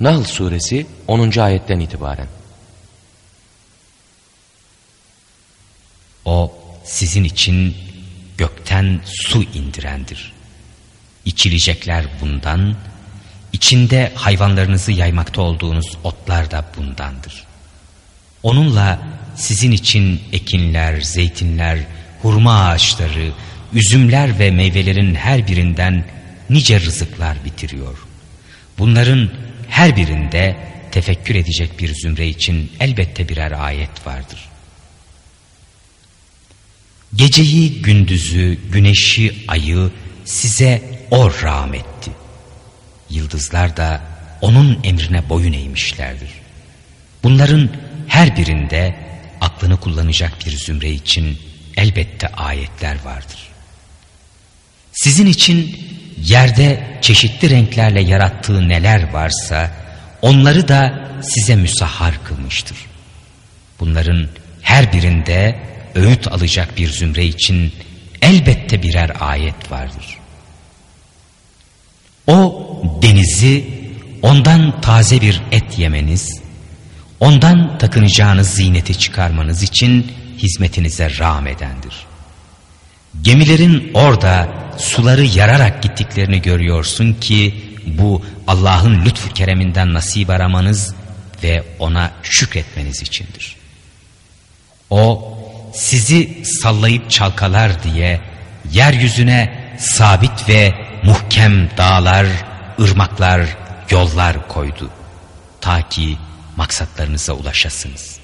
Nahl suresi 10. ayetten itibaren. O sizin için gökten su indirendir. İçilecekler bundan, içinde hayvanlarınızı yaymakta olduğunuz otlar da bundandır. Onunla sizin için ekinler, zeytinler, hurma ağaçları, üzümler ve meyvelerin her birinden nice rızıklar bitiriyor. Bunların her birinde tefekkür edecek bir zümre için elbette birer ayet vardır. Geceyi, gündüzü, güneşi, ayı size o rahmetti. Yıldızlar da onun emrine boyun eğmişlerdir. Bunların her birinde aklını kullanacak bir zümre için elbette ayetler vardır. Sizin için yerde çeşitli renklerle yarattığı neler varsa onları da size müsahhar kılmıştır. Bunların her birinde öğüt alacak bir zümre için elbette birer ayet vardır. O denizi ondan taze bir et yemeniz, ondan takınacağınız ziyneti çıkarmanız için hizmetinize rağmedendir. Gemilerin orada suları yararak gittiklerini görüyorsun ki bu Allah'ın lütfu kereminden nasip aramanız ve ona şükretmeniz içindir. O sizi sallayıp çalkalar diye yeryüzüne sabit ve muhkem dağlar, ırmaklar, yollar koydu. Ta ki maksatlarınıza ulaşasınız.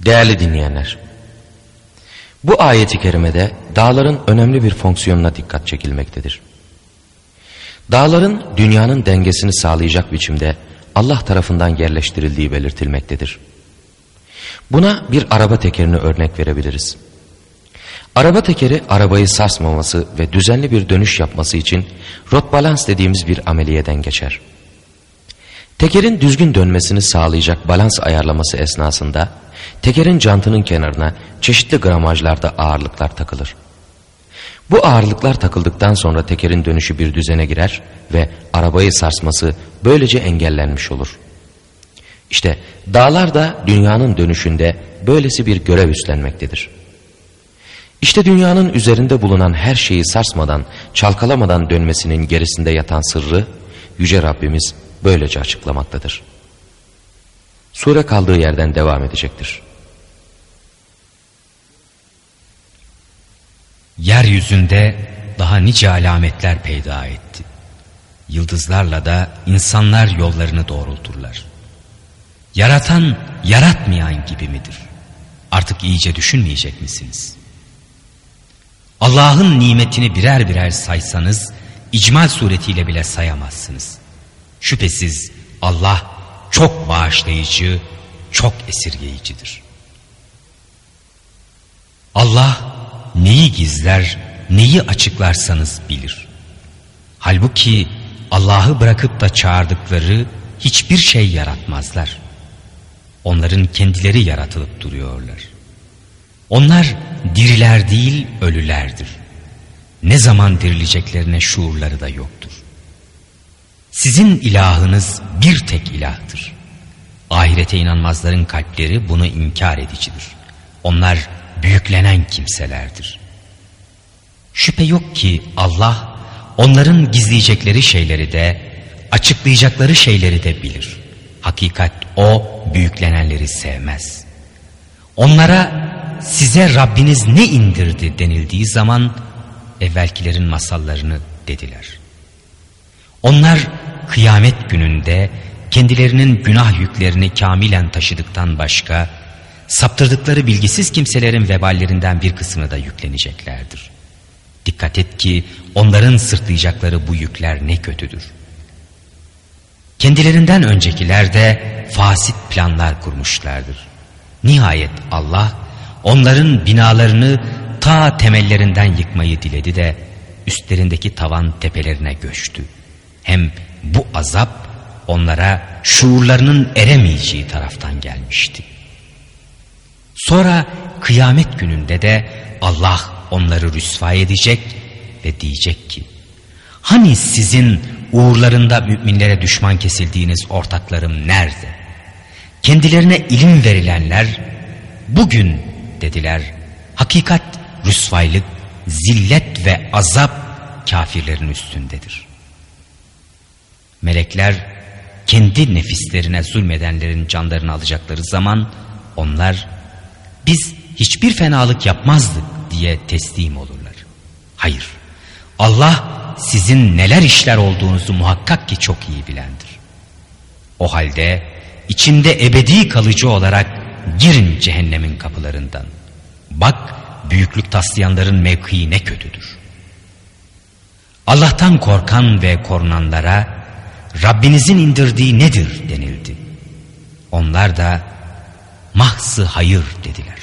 Değerli dinleyenler, bu ayeti kerimede dağların önemli bir fonksiyonuna dikkat çekilmektedir. Dağların dünyanın dengesini sağlayacak biçimde Allah tarafından yerleştirildiği belirtilmektedir. Buna bir araba tekerini örnek verebiliriz. Araba tekeri arabayı sarsmaması ve düzenli bir dönüş yapması için rot balans dediğimiz bir ameliyeden geçer. Tekerin düzgün dönmesini sağlayacak balans ayarlaması esnasında tekerin jantının kenarına çeşitli gramajlarda ağırlıklar takılır. Bu ağırlıklar takıldıktan sonra tekerin dönüşü bir düzene girer ve arabayı sarsması böylece engellenmiş olur. İşte dağlar da dünyanın dönüşünde böylesi bir görev üstlenmektedir. İşte dünyanın üzerinde bulunan her şeyi sarsmadan, çalkalamadan dönmesinin gerisinde yatan sırrı Yüce Rabbimiz böylece açıklamaktadır. Sure kaldığı yerden devam edecektir. Yeryüzünde daha nice alametler peyda etti. Yıldızlarla da insanlar yollarını doğrulturlar. Yaratan yaratmayan gibi midir? Artık iyice düşünmeyecek misiniz? Allah'ın nimetini birer birer saysanız icmal suretiyle bile sayamazsınız. Şüphesiz Allah çok bağışlayıcı, çok esirgeyicidir. Allah neyi gizler, neyi açıklarsanız bilir. Halbuki Allah'ı bırakıp da çağırdıkları hiçbir şey yaratmazlar. Onların kendileri yaratılıp duruyorlar. Onlar diriler değil ölülerdir. Ne zaman dirileceklerine şuurları da yoktur. Sizin ilahınız bir tek ilahtır. Ahirete inanmazların kalpleri bunu inkar edicidir. Onlar büyüklenen kimselerdir. Şüphe yok ki Allah onların gizleyecekleri şeyleri de açıklayacakları şeyleri de bilir. Hakikat o büyüklenenleri sevmez. Onlara size Rabbiniz ne indirdi denildiği zaman evvelkilerin masallarını dediler. Onlar kıyamet gününde kendilerinin günah yüklerini kamilen taşıdıktan başka saptırdıkları bilgisiz kimselerin veballerinden bir kısmını da yükleneceklerdir. Dikkat et ki onların sırtlayacakları bu yükler ne kötüdür. Kendilerinden öncekiler de fasit planlar kurmuşlardır. Nihayet Allah onların binalarını ta temellerinden yıkmayı diledi de üstlerindeki tavan tepelerine göçtü. Hem bu azap onlara şuurlarının eremeyeceği taraftan gelmişti. Sonra kıyamet gününde de Allah onları rüsva edecek ve diyecek ki Hani sizin uğurlarında müminlere düşman kesildiğiniz ortaklarım nerede? Kendilerine ilim verilenler bugün dediler hakikat rüsvaylık, zillet ve azap kafirlerin üstündedir. Melekler kendi nefislerine zulmedenlerin canlarını alacakları zaman onlar biz hiçbir fenalık yapmazdık diye teslim olurlar. Hayır Allah sizin neler işler olduğunuzu muhakkak ki çok iyi bilendir. O halde içinde ebedi kalıcı olarak girin cehennemin kapılarından. Bak büyüklük taslayanların mevkii ne kötüdür. Allah'tan korkan ve korunanlara Rabbinizin indirdiği nedir denildi. Onlar da mahsı hayır dediler.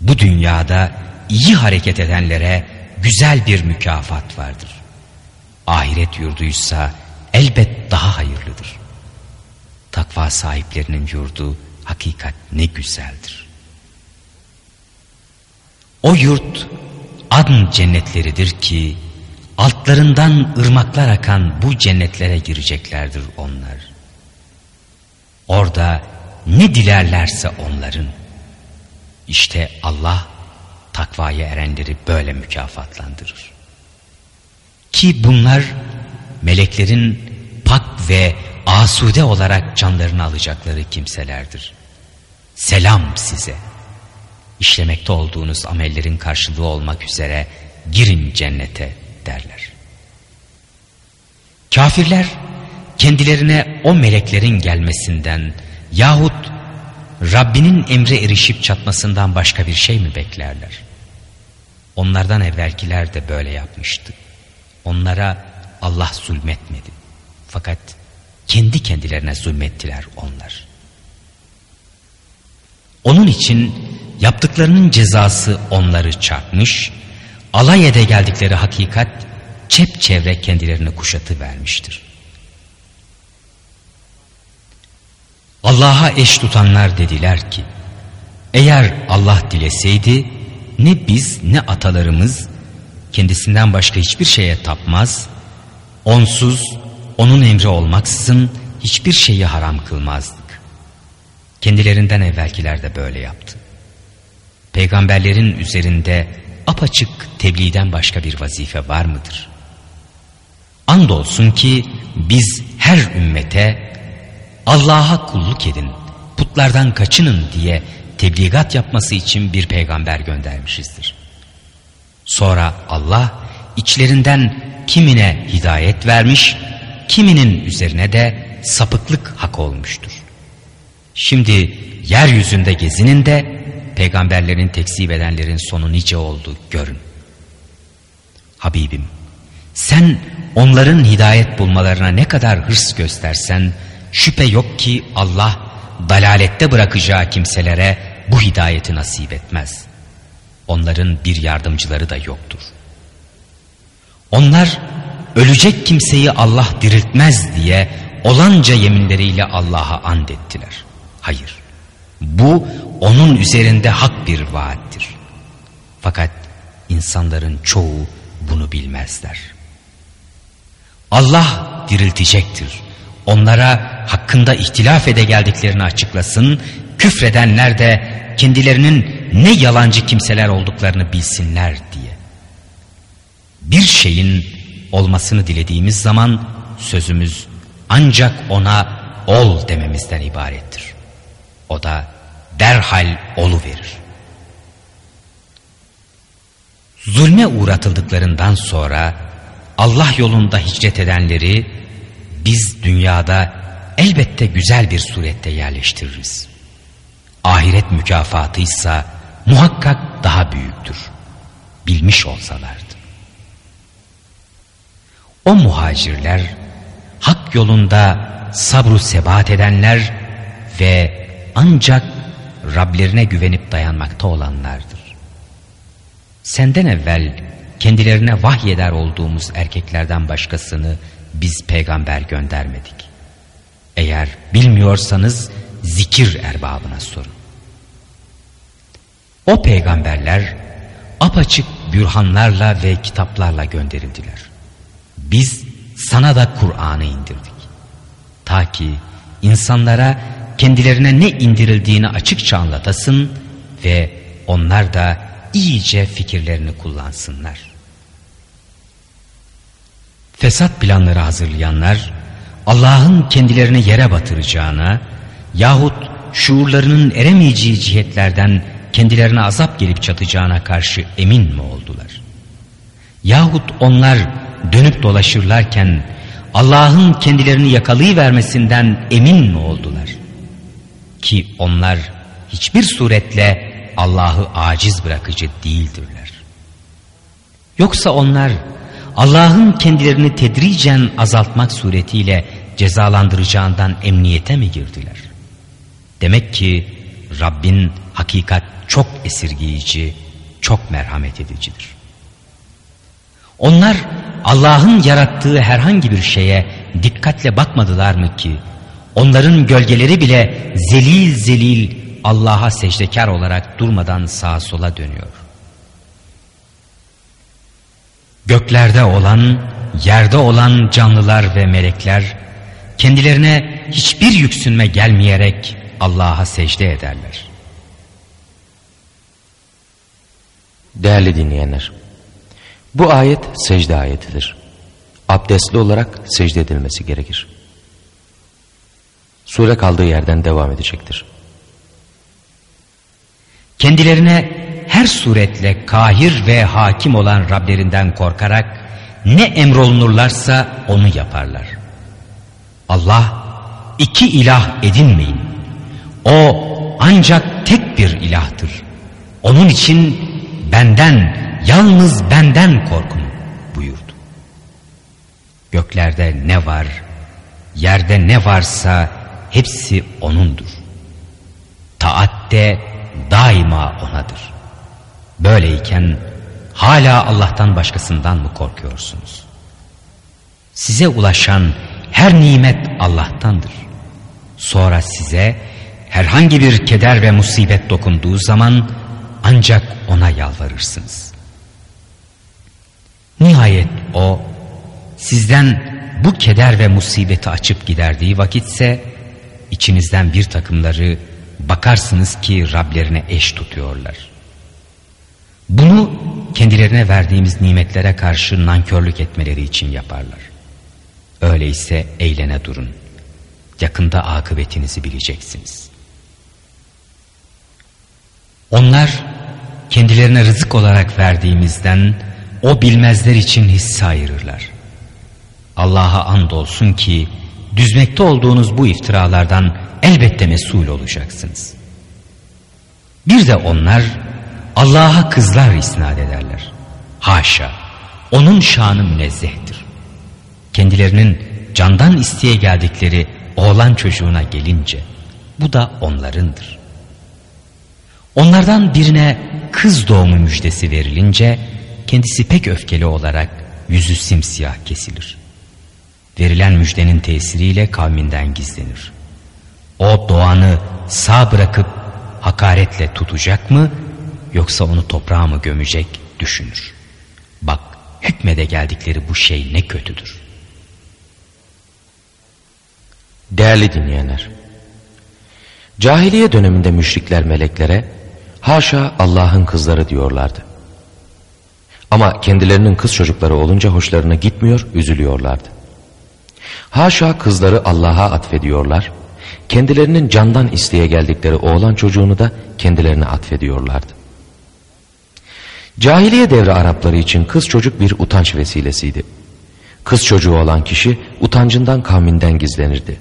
Bu dünyada iyi hareket edenlere güzel bir mükafat vardır. Ahiret yurduysa elbet daha hayırlıdır. Takva sahiplerinin yurdu hakikat ne güzeldir. O yurt adn cennetleridir ki altlarından ırmaklar akan bu cennetlere gireceklerdir onlar. Orada ne dilerlerse onların. İşte Allah takvaya erenleri böyle mükafatlandırır. Ki bunlar meleklerin pak ve asude olarak canlarını alacakları kimselerdir. Selam size. İşlemekte olduğunuz amellerin karşılığı olmak üzere girin cennete derler. Kafirler kendilerine o meleklerin gelmesinden yahut Rabbinin emre erişip çatmasından başka bir şey mi beklerler? Onlardan evvelkiler de böyle yapmıştı. Onlara Allah zulmetmedi. Fakat kendi kendilerine zulmettiler onlar. Onun için yaptıklarının cezası onları çarpmış, alay ede geldikleri hakikat çepçevre kendilerini kuşatı vermiştir. Allah'a eş tutanlar dediler ki, eğer Allah dileseydi ne biz ne atalarımız kendisinden başka hiçbir şeye tapmaz, onsuz onun emri olmaksızın hiçbir şeyi haram kılmazdık. Kendilerinden evvelkiler de böyle yaptı. Peygamberlerin üzerinde apaçık tebliğden başka bir vazife var mıdır? Andolsun ki biz her ümmete Allah'a kulluk edin, putlardan kaçının diye tebligat yapması için bir peygamber göndermişizdir. Sonra Allah içlerinden kimine hidayet vermiş, kiminin üzerine de sapıklık hak olmuştur. Şimdi yeryüzünde gezinin de peygamberlerin tekzip edenlerin sonu nice oldu görün. Habibim sen onların hidayet bulmalarına ne kadar hırs göstersen şüphe yok ki Allah dalalette bırakacağı kimselere bu hidayeti nasip etmez. Onların bir yardımcıları da yoktur. Onlar ölecek kimseyi Allah diriltmez diye olanca yeminleriyle Allah'a and ettiler. Hayır. Bu onun üzerinde hak bir vaattir. Fakat insanların çoğu bunu bilmezler. Allah diriltecektir. Onlara hakkında ihtilaf ede geldiklerini açıklasın. Küfredenler de kendilerinin ne yalancı kimseler olduklarını bilsinler diye. Bir şeyin olmasını dilediğimiz zaman sözümüz ancak ona ol dememizden ibarettir. O da derhal olu verir. Zulme uğratıldıklarından sonra Allah yolunda hicret edenleri biz dünyada elbette güzel bir surette yerleştiririz. Ahiret mükafatı ise muhakkak daha büyüktür. Bilmiş olsalardı. O muhacirler hak yolunda sabru sebat edenler ve ancak Rablerine güvenip dayanmakta olanlardır. Senden evvel kendilerine vahyeder olduğumuz erkeklerden başkasını biz peygamber göndermedik. Eğer bilmiyorsanız zikir erbabına sorun. O peygamberler apaçık bürhanlarla ve kitaplarla gönderildiler. Biz sana da Kur'an'ı indirdik. Ta ki insanlara kendilerine ne indirildiğini açıkça anlatasın ve onlar da iyice fikirlerini kullansınlar. Fesat planları hazırlayanlar Allah'ın kendilerini yere batıracağına yahut şuurlarının eremeyeceği cihetlerden kendilerine azap gelip çatacağına karşı emin mi oldular? Yahut onlar dönüp dolaşırlarken Allah'ın kendilerini yakalayıvermesinden emin mi oldular? Ki onlar hiçbir suretle Allah'ı aciz bırakıcı değildirler. Yoksa onlar Allah'ın kendilerini tedricen azaltmak suretiyle cezalandıracağından emniyete mi girdiler? Demek ki Rabbin hakikat çok esirgiyici, çok merhamet edicidir. Onlar Allah'ın yarattığı herhangi bir şeye dikkatle bakmadılar mı ki onların gölgeleri bile zelil zelil Allah'a secdekar olarak durmadan sağa sola dönüyor. Göklerde olan, yerde olan canlılar ve melekler kendilerine hiçbir yüksünme gelmeyerek Allah'a secde ederler. Değerli dinleyenler, bu ayet secde ayetidir. Abdestli olarak secde edilmesi gerekir. Sure kaldığı yerden devam edecektir. Kendilerine her suretle kahir ve hakim olan Rablerinden korkarak ne emrolunurlarsa onu yaparlar. Allah iki ilah edinmeyin. O ancak tek bir ilahtır. Onun için benden, yalnız benden korkun buyurdu. Göklerde ne var, yerde ne varsa hepsi O'nundur. Taatte daima O'nadır. Böyleyken hala Allah'tan başkasından mı korkuyorsunuz? Size ulaşan her nimet Allah'tandır. Sonra size herhangi bir keder ve musibet dokunduğu zaman ancak ona yalvarırsınız. Nihayet o sizden bu keder ve musibeti açıp giderdiği vakitse içinizden bir takımları bakarsınız ki Rablerine eş tutuyorlar. Bunu kendilerine verdiğimiz nimetlere karşı nankörlük etmeleri için yaparlar. Öyleyse eğlene durun. Yakında akıbetinizi bileceksiniz. Onlar kendilerine rızık olarak verdiğimizden o bilmezler için hisse ayırırlar. Allah'a andolsun ki düzmekte olduğunuz bu iftiralardan elbette mesul olacaksınız. Bir de onlar Allah'a kızlar isnat ederler. Haşa, onun şanı münezzehtir. Kendilerinin candan isteye geldikleri oğlan çocuğuna gelince bu da onlarındır. Onlardan birine kız doğumu müjdesi verilince kendisi pek öfkeli olarak yüzü simsiyah kesilir. Verilen müjdenin tesiriyle kavminden gizlenir. O doğanı sağ bırakıp hakaretle tutacak mı yoksa onu toprağa mı gömecek düşünür. Bak hükmede geldikleri bu şey ne kötüdür. Değerli dinleyenler, cahiliye döneminde müşrikler meleklere haşa Allah'ın kızları diyorlardı. Ama kendilerinin kız çocukları olunca hoşlarına gitmiyor, üzülüyorlardı. Haşa kızları Allah'a atfediyorlar, kendilerinin candan isteye geldikleri oğlan çocuğunu da kendilerine atfediyorlardı. Cahiliye devri Arapları için kız çocuk bir utanç vesilesiydi. Kız çocuğu olan kişi utancından kavminden gizlenirdi.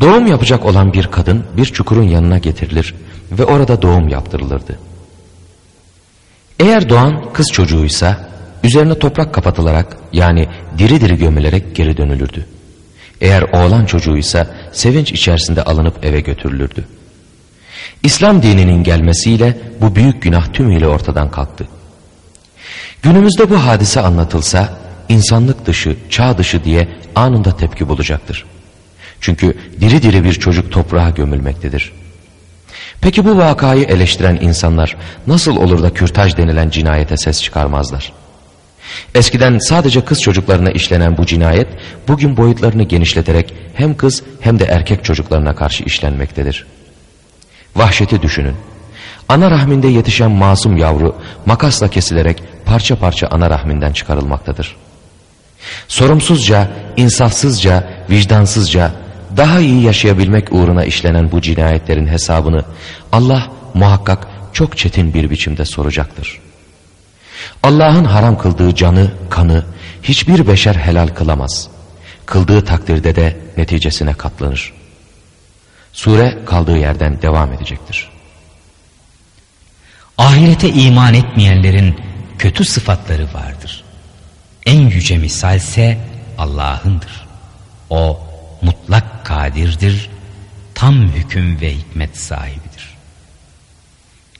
Doğum yapacak olan bir kadın bir çukurun yanına getirilir ve orada doğum yaptırılırdı. Eğer doğan kız çocuğuysa üzerine toprak kapatılarak yani diri diri gömülerek geri dönülürdü. Eğer oğlan çocuğuysa sevinç içerisinde alınıp eve götürülürdü. İslam dininin gelmesiyle bu büyük günah tümüyle ortadan kalktı. Günümüzde bu hadise anlatılsa insanlık dışı, çağ dışı diye anında tepki bulacaktır. Çünkü diri diri bir çocuk toprağa gömülmektedir. Peki bu vakayı eleştiren insanlar nasıl olur da kürtaj denilen cinayete ses çıkarmazlar? Eskiden sadece kız çocuklarına işlenen bu cinayet bugün boyutlarını genişleterek hem kız hem de erkek çocuklarına karşı işlenmektedir. Vahşeti düşünün. Ana rahminde yetişen masum yavru makasla kesilerek parça parça ana rahminden çıkarılmaktadır. Sorumsuzca, insafsızca, vicdansızca daha iyi yaşayabilmek uğruna işlenen bu cinayetlerin hesabını Allah muhakkak çok çetin bir biçimde soracaktır. Allah'ın haram kıldığı canı, kanı hiçbir beşer helal kılamaz. Kıldığı takdirde de neticesine katlanır. Sure kaldığı yerden devam edecektir. Ahirete iman etmeyenlerin kötü sıfatları vardır. En yüce misalse Allah'ındır. O mutlak kadirdir, tam hüküm ve hikmet sahibidir.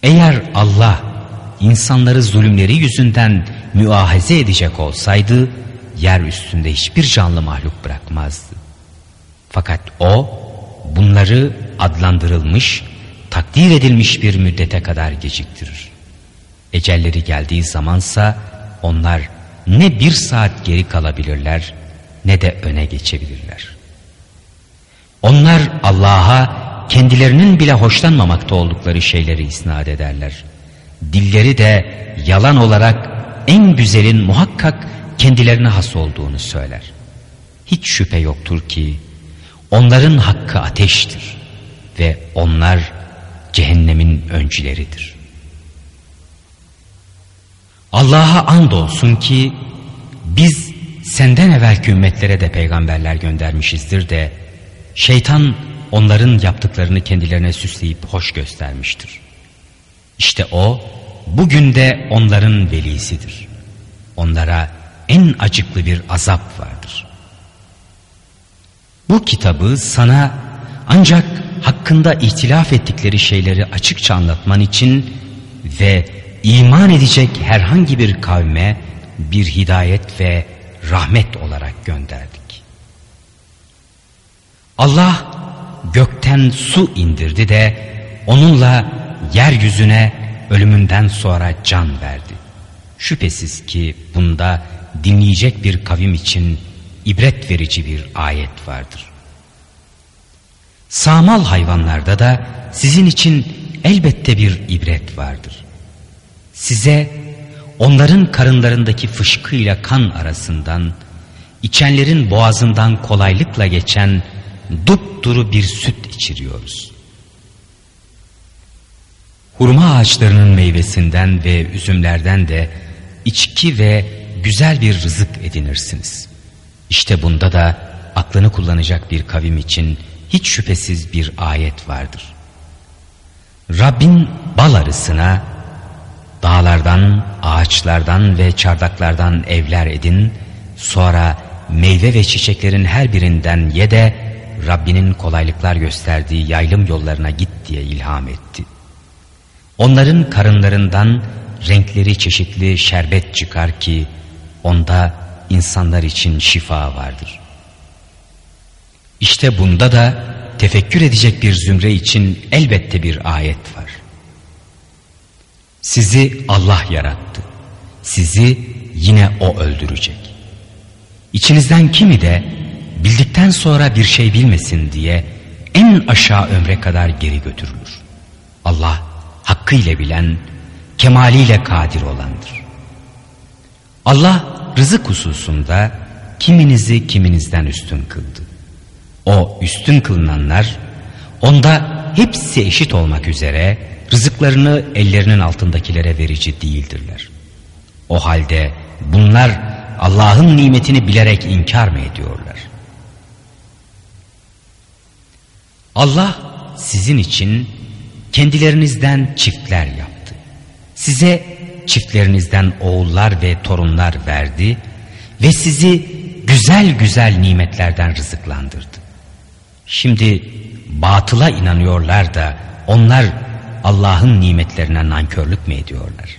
Eğer Allah insanları zulümleri yüzünden müahaze edecek olsaydı, yer üstünde hiçbir canlı mahluk bırakmazdı. Fakat o bunları adlandırılmış, takdir edilmiş bir müddete kadar geciktirir. Ecelleri geldiği zamansa onlar ne bir saat geri kalabilirler ne de öne geçebilirler. Onlar Allah'a kendilerinin bile hoşlanmamakta oldukları şeyleri isnat ederler. Dilleri de yalan olarak en güzelin muhakkak kendilerine has olduğunu söyler. Hiç şüphe yoktur ki onların hakkı ateştir ve onlar cehennemin öncüleridir. Allah'a andolsun ki biz senden evvelki ümmetlere de peygamberler göndermişizdir de şeytan onların yaptıklarını kendilerine süsleyip hoş göstermiştir. İşte o bugün de onların velisidir. Onlara en acıklı bir azap vardır. Bu kitabı sana ancak hakkında ihtilaf ettikleri şeyleri açıkça anlatman için ve iman edecek herhangi bir kavme bir hidayet ve rahmet olarak gönderdik. Allah gökten su indirdi de onunla yeryüzüne ölümünden sonra can verdi. Şüphesiz ki bunda dinleyecek bir kavim için ibret verici bir ayet vardır. Sağmal hayvanlarda da sizin için elbette bir ibret vardır. Size onların karınlarındaki fışkıyla kan arasından, içenlerin boğazından kolaylıkla geçen dupduru bir süt içiriyoruz. Hurma ağaçlarının meyvesinden ve üzümlerden de içki ve güzel bir rızık edinirsiniz. İşte bunda da aklını kullanacak bir kavim için hiç şüphesiz bir ayet vardır. Rabbin bal arısına dağlardan, ağaçlardan ve çardaklardan evler edin, sonra meyve ve çiçeklerin her birinden ye de Rabbinin kolaylıklar gösterdiği yaylım yollarına git diye ilham etti. Onların karınlarından renkleri çeşitli şerbet çıkar ki onda insanlar için şifa vardır. İşte bunda da tefekkür edecek bir zümre için elbette bir ayet var. Sizi Allah yarattı. Sizi yine O öldürecek. İçinizden kimi de bildikten sonra bir şey bilmesin diye en aşağı ömre kadar geri götürülür. Allah hakkıyla bilen, kemaliyle kadir olandır. Allah rızık hususunda kiminizi kiminizden üstün kıldı. O üstün kılınanlar onda hepsi eşit olmak üzere rızıklarını ellerinin altındakilere verici değildirler. O halde bunlar Allah'ın nimetini bilerek inkar mı ediyorlar? Allah sizin için kendilerinizden çiftler yaptı. Size çiftlerinizden oğullar ve torunlar verdi ve sizi güzel güzel nimetlerden rızıklandırdı. Şimdi batıla inanıyorlar da onlar Allah'ın nimetlerine nankörlük mü ediyorlar?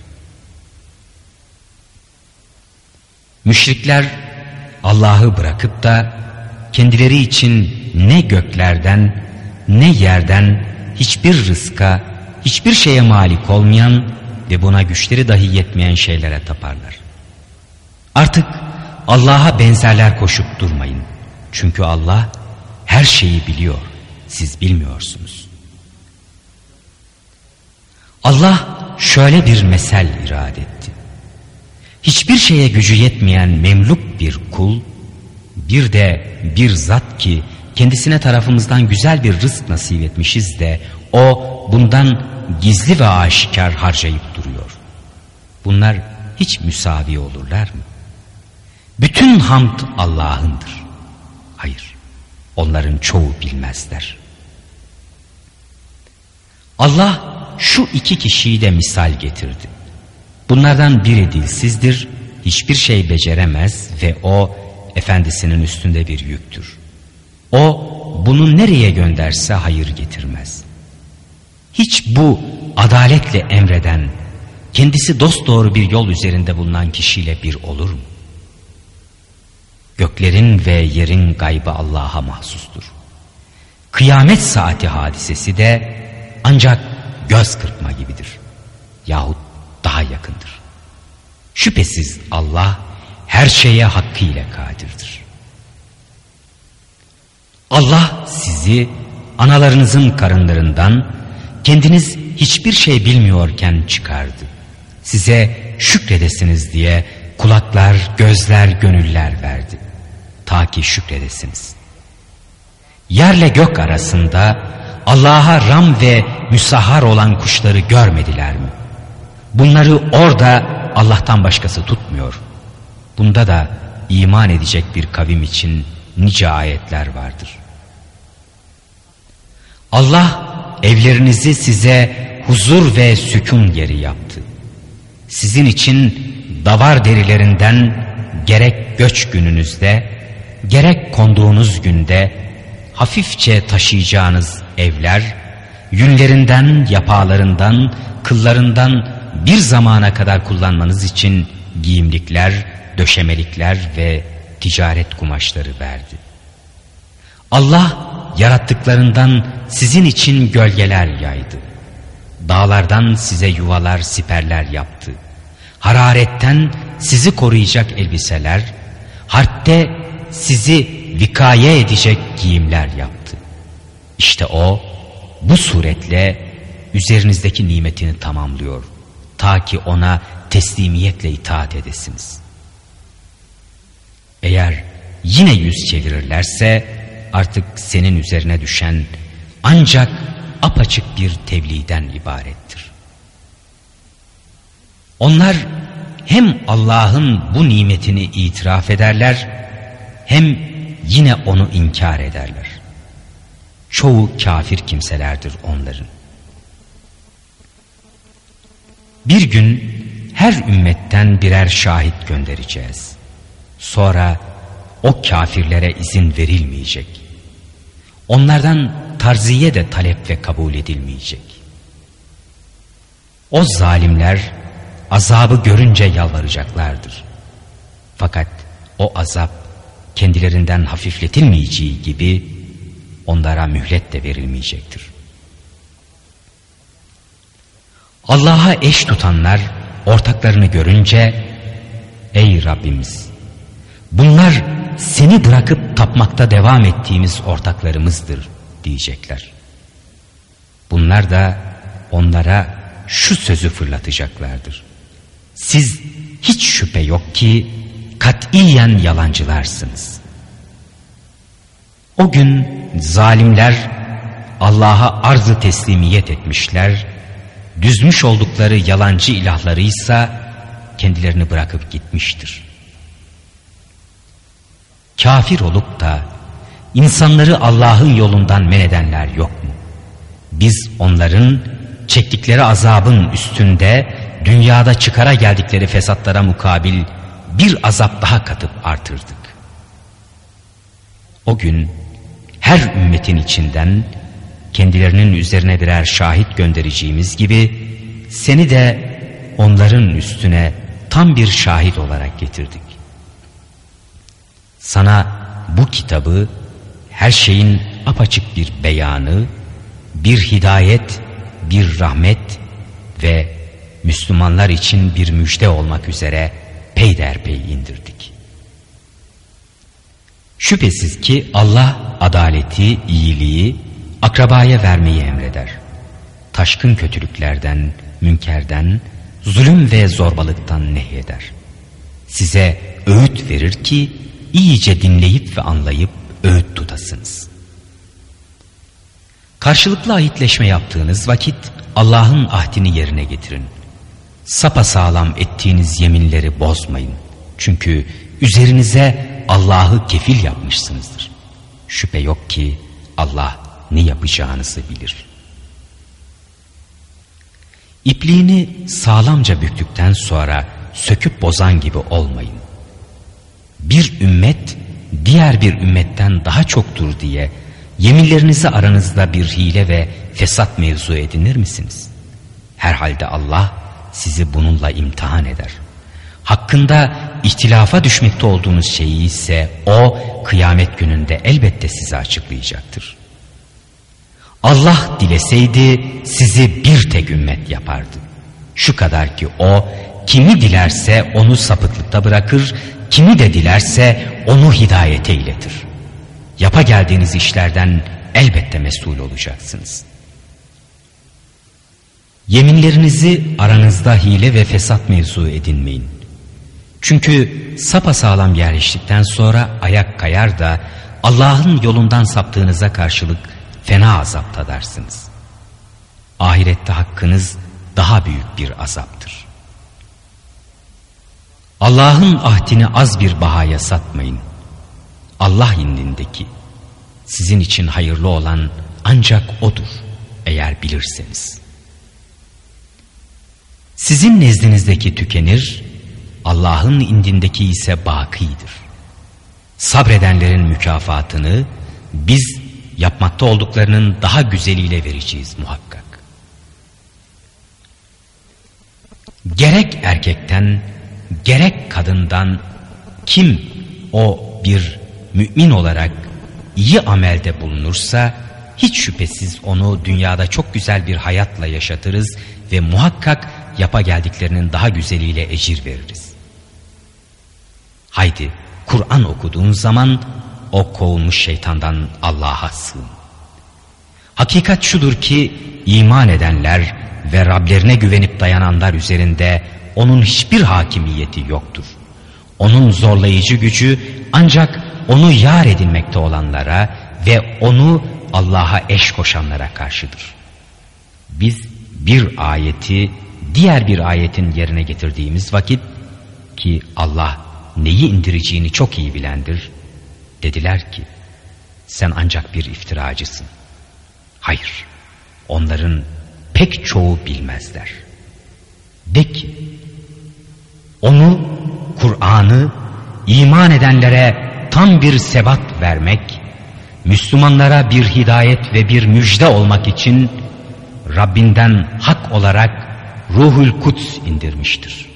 Müşrikler Allah'ı bırakıp da kendileri için ne göklerden ne yerden hiçbir rızka, hiçbir şeye malik olmayan ve buna güçleri dahi yetmeyen şeylere taparlar. Artık Allah'a benzerler koşup durmayın. Çünkü Allah her şeyi biliyor. Siz bilmiyorsunuz. Allah şöyle bir mesel irade etti. Hiçbir şeye gücü yetmeyen memluk bir kul, bir de bir zat ki kendisine tarafımızdan güzel bir rızk nasip etmişiz de o bundan gizli ve aşikar harcayıp duruyor. Bunlar hiç müsavi olurlar mı? Bütün hamd Allah'ındır. Hayır, onların çoğu bilmezler. Allah şu iki kişiyi de misal getirdi. Bunlardan biri dilsizdir, hiçbir şey beceremez ve o efendisinin üstünde bir yüktür. O bunu nereye gönderse hayır getirmez. Hiç bu adaletle emreden, kendisi dosdoğru bir yol üzerinde bulunan kişiyle bir olur mu? Göklerin ve yerin gaybı Allah'a mahsustur. Kıyamet saati hadisesi de ancak göz kırpma gibidir. Yahut daha yakındır. Şüphesiz Allah her şeye hakkıyla kadirdir. Allah sizi analarınızın karınlarından kendiniz hiçbir şey bilmiyorken çıkardı. Size şükredesiniz diye kulaklar, gözler, gönüller verdi. Ta ki şükredesiniz. Yerle gök arasında Allah'a ram ve müsahar olan kuşları görmediler mi? Bunları orada Allah'tan başkası tutmuyor. Bunda da iman edecek bir kavim için nice ayetler vardır. Allah evlerinizi size huzur ve sükun yeri yaptı. Sizin için davar derilerinden gerek göç gününüzde, gerek konduğunuz günde hafifçe taşıyacağınız evler, yünlerinden, yapağlarından, kıllarından bir zamana kadar kullanmanız için giyimlikler, döşemelikler ve ticaret kumaşları verdi. Allah yarattıklarından sizin için gölgeler yaydı. Dağlardan size yuvalar, siperler yaptı. Hararetten sizi koruyacak elbiseler, harpte sizi vikaye edecek giyimler yaptı. İşte o bu suretle üzerinizdeki nimetini tamamlıyor. Ta ki ona teslimiyetle itaat edesiniz. Eğer yine yüz çevirirlerse artık senin üzerine düşen ancak apaçık bir tebliğden ibarettir. Onlar hem Allah'ın bu nimetini itiraf ederler hem yine onu inkar ederler. Çoğu kafir kimselerdir onların. Bir gün her ümmetten birer şahit göndereceğiz. Sonra o kafirlere izin verilmeyecek. Onlardan tarziye de talep ve kabul edilmeyecek. O zalimler azabı görünce yalvaracaklardır. Fakat o azap kendilerinden hafifletilmeyeceği gibi onlara mühlet de verilmeyecektir. Allah'a eş tutanlar ortaklarını görünce ey Rabbimiz bunlar seni bırakıp tapmakta devam ettiğimiz ortaklarımızdır diyecekler. Bunlar da onlara şu sözü fırlatacaklardır. Siz hiç şüphe yok ki katiyen yalancılarsınız. O gün zalimler Allah'a arzı teslimiyet etmişler, düzmüş oldukları yalancı ilahlarıysa kendilerini bırakıp gitmiştir kafir olup da insanları Allah'ın yolundan men edenler yok mu? Biz onların çektikleri azabın üstünde dünyada çıkara geldikleri fesatlara mukabil bir azap daha katıp artırdık. O gün her ümmetin içinden kendilerinin üzerine birer şahit göndereceğimiz gibi seni de onların üstüne tam bir şahit olarak getirdik. Sana bu kitabı her şeyin apaçık bir beyanı, bir hidayet, bir rahmet ve Müslümanlar için bir müjde olmak üzere peyderpey indirdik. Şüphesiz ki Allah adaleti, iyiliği akrabaya vermeyi emreder. Taşkın kötülüklerden, münkerden, zulüm ve zorbalıktan nehyeder. Size öğüt verir ki iyice dinleyip ve anlayıp öğüt tutasınız. Karşılıklı ahitleşme yaptığınız vakit Allah'ın ahdini yerine getirin. Sapa sağlam ettiğiniz yeminleri bozmayın. Çünkü üzerinize Allah'ı kefil yapmışsınızdır. Şüphe yok ki Allah ne yapacağınızı bilir. İpliğini sağlamca büktükten sonra söküp bozan gibi olmayın. Bir ümmet diğer bir ümmetten daha çoktur diye yeminlerinizi aranızda bir hile ve fesat mevzu edinir misiniz? Herhalde Allah sizi bununla imtihan eder. Hakkında ihtilafa düşmekte olduğunuz şeyi ise o kıyamet gününde elbette size açıklayacaktır. Allah dileseydi sizi bir tek ümmet yapardı. Şu kadar ki o kimi dilerse onu sapıklıkta bırakır, kimi de dilerse onu hidayete iletir. Yapa geldiğiniz işlerden elbette mesul olacaksınız. Yeminlerinizi aranızda hile ve fesat mevzu edinmeyin. Çünkü sapasağlam yerleştikten sonra ayak kayar da Allah'ın yolundan saptığınıza karşılık fena azap tadarsınız. Ahirette hakkınız daha büyük bir azaptır. Allah'ın ahdini az bir bahaya satmayın. Allah indindeki sizin için hayırlı olan ancak O'dur eğer bilirseniz. Sizin nezdinizdeki tükenir, Allah'ın indindeki ise bakidir. Sabredenlerin mükafatını biz yapmakta olduklarının daha güzeliyle vereceğiz muhakkak. Gerek erkekten gerek kadından kim o bir mümin olarak iyi amelde bulunursa hiç şüphesiz onu dünyada çok güzel bir hayatla yaşatırız ve muhakkak yapa geldiklerinin daha güzeliyle ecir veririz. Haydi Kur'an okuduğun zaman o kovulmuş şeytandan Allah'a sığın. Hakikat şudur ki iman edenler ve Rablerine güvenip dayananlar üzerinde onun hiçbir hakimiyeti yoktur. Onun zorlayıcı gücü ancak onu yar edilmekte olanlara ve onu Allah'a eş koşanlara karşıdır. Biz bir ayeti diğer bir ayetin yerine getirdiğimiz vakit ki Allah neyi indireceğini çok iyi bilendir. Dediler ki sen ancak bir iftiracısın. Hayır onların pek çoğu bilmezler. De ki onu Kur'an'ı iman edenlere tam bir sebat vermek, Müslümanlara bir hidayet ve bir müjde olmak için Rabbinden hak olarak Ruhul Kuds indirmiştir.